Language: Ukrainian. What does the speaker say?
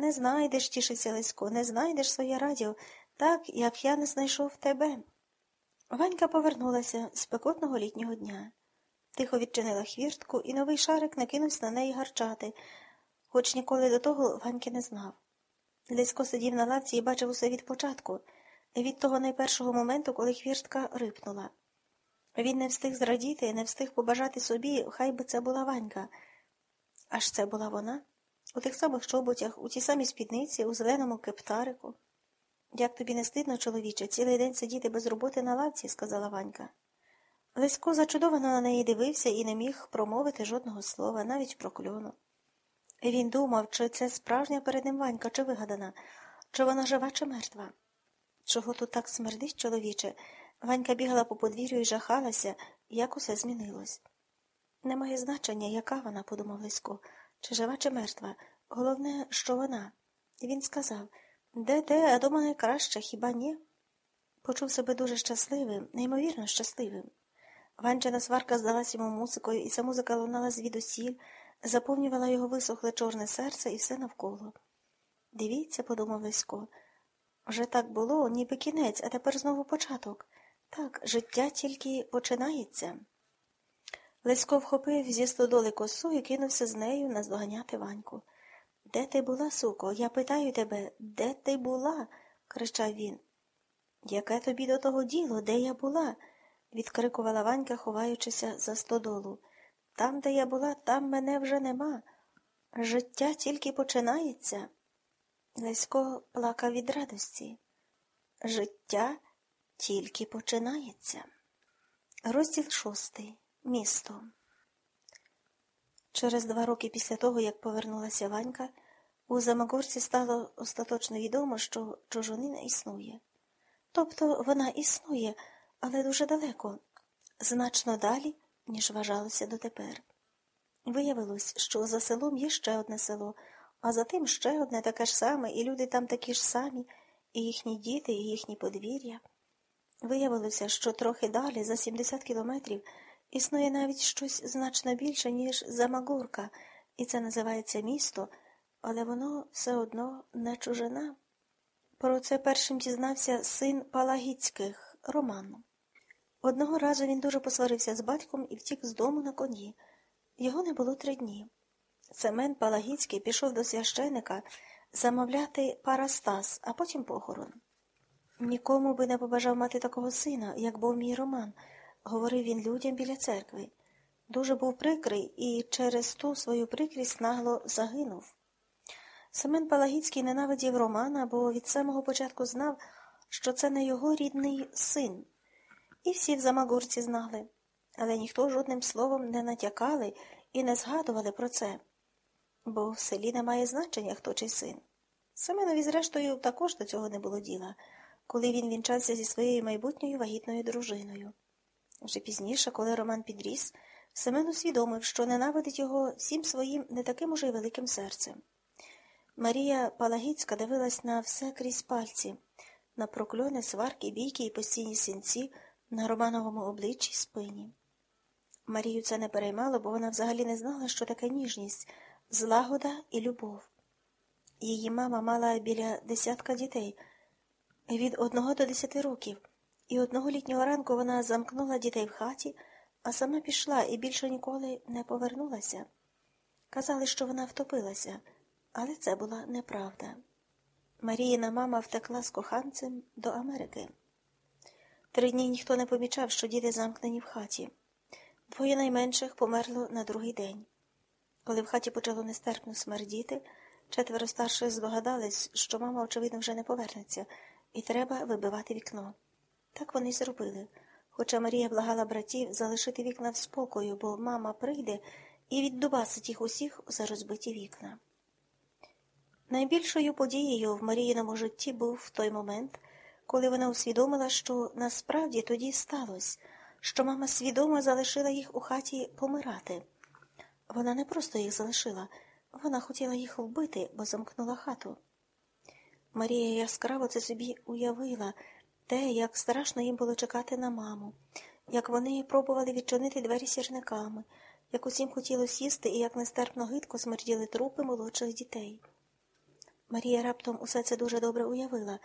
Не знайдеш, тішився Лисько, не знайдеш своє радіо, так, як я не знайшов тебе. Ванька повернулася з спекотного літнього дня. Тихо відчинила хвіртку, і новий шарик накинувся на неї гарчати, хоч ніколи до того Ваньки не знав. Лисько сидів на лавці і бачив усе від початку, від того найпершого моменту, коли хвіртка рипнула. Він не встиг зрадіти, не встиг побажати собі, хай би це була Ванька. Аж це була вона? У тих самих чоботях, у тій самій спідниці, у зеленому кептарику. Як тобі не стидно, чоловіче, цілий день сидіти без роботи на лавці, сказала Ванька. Лесько зачудовано на неї дивився і не міг промовити жодного слова, навіть про кльону. Він думав, чи це справжня перед ним Ванька, чи вигадана, чи вона жива, чи мертва. Чого тут так смердить, чоловіче? Ванька бігала по подвір'ю і жахалася, як усе змінилось. Немає значення, яка вона, подумав Лесько, чи жива, чи мертва. Головне, що вона. І він сказав де, де, а дома найкраще, хіба ні? Почув себе дуже щасливим, неймовірно щасливим. Ванчина сварка здалась йому музикою, і ця музика лунала звідусіль, заповнювала його висохле чорне серце і все навколо. Дивіться, подумав Лесько, вже так було, ніби кінець, а тепер знову початок. Так, життя тільки починається. Лесько вхопив зі стодоли косу і кинувся з нею наздоганяти Ваньку. Де ти була, суко? Я питаю тебе, де ти була? кричав він. Яке тобі до того діло? Де я була? відкрикувала Ванька, ховаючися за стодолу. Там, де я була, там мене вже нема. Життя тільки починається. Лесько плакав від радості. Життя тільки починається. Розділ шостий. Місто. Через два роки після того, як повернулася Ванька, у Замагорці стало остаточно відомо, що чужонина існує. Тобто вона існує, але дуже далеко, значно далі, ніж вважалося дотепер. Виявилось, що за селом є ще одне село, а за тим ще одне таке ж саме, і люди там такі ж самі, і їхні діти, і їхні подвір'я. Виявилося, що трохи далі, за 70 кілометрів, існує навіть щось значно більше, ніж Замагурка, і це називається місто, але воно все одно не чужина. Про це першим дізнався син Палагіцьких Роман. Одного разу він дуже посварився з батьком і втік з дому на коні. Його не було три дні. Семен Палагіцький пішов до священика замовляти парастас, а потім похорон. Нікому би не побажав мати такого сина, як був мій Роман, говорив він людям біля церкви. Дуже був прикрий і через ту свою прикрість нагло загинув. Семен Палагіцький ненавидів Романа, бо від самого початку знав, що це не його рідний син. І всі в Замагорці знали, але ніхто жодним словом не натякали і не згадували про це, бо в селі немає значення, хто чий син. Семенові, зрештою, також до цього не було діла, коли він вінчався зі своєю майбутньою вагітною дружиною. Вже пізніше, коли Роман підріс, Семен усвідомив, що ненавидить його всім своїм не таким уже й великим серцем. Марія Палагіцька дивилась на все крізь пальці, на прокльони, сварки, бійки і постійні синці на Романовому обличчі й спині. Марію це не переймало, бо вона взагалі не знала, що таке ніжність, злагода і любов. Її мама мала біля десятка дітей від одного до десяти років, і одного літнього ранку вона замкнула дітей в хаті, а сама пішла і більше ніколи не повернулася. Казали, що вона втопилася, але це була неправда. Маріїна мама втекла з коханцем до Америки. Три дні ніхто не помічав, що діти замкнені в хаті. Двоє найменших померло на другий день. Коли в хаті почало нестерпно смердіти, четверо старших здогадались, що мама, очевидно, вже не повернеться, і треба вибивати вікно. Так вони й зробили. Хоча Марія благала братів залишити вікна в спокою, бо мама прийде і віддубасить їх усіх за розбиті вікна. Найбільшою подією в Маріїному житті був той момент, коли вона усвідомила, що насправді тоді сталося, що мама свідомо залишила їх у хаті помирати. Вона не просто їх залишила, вона хотіла їх вбити, бо замкнула хату. Марія яскраво це собі уявила те, як страшно їм було чекати на маму, як вони пробували відчинити двері сірниками, як усім хотілося сісти і як нестерпно гидко смерділи трупи молодших дітей. Марія раптом усе це дуже добре уявила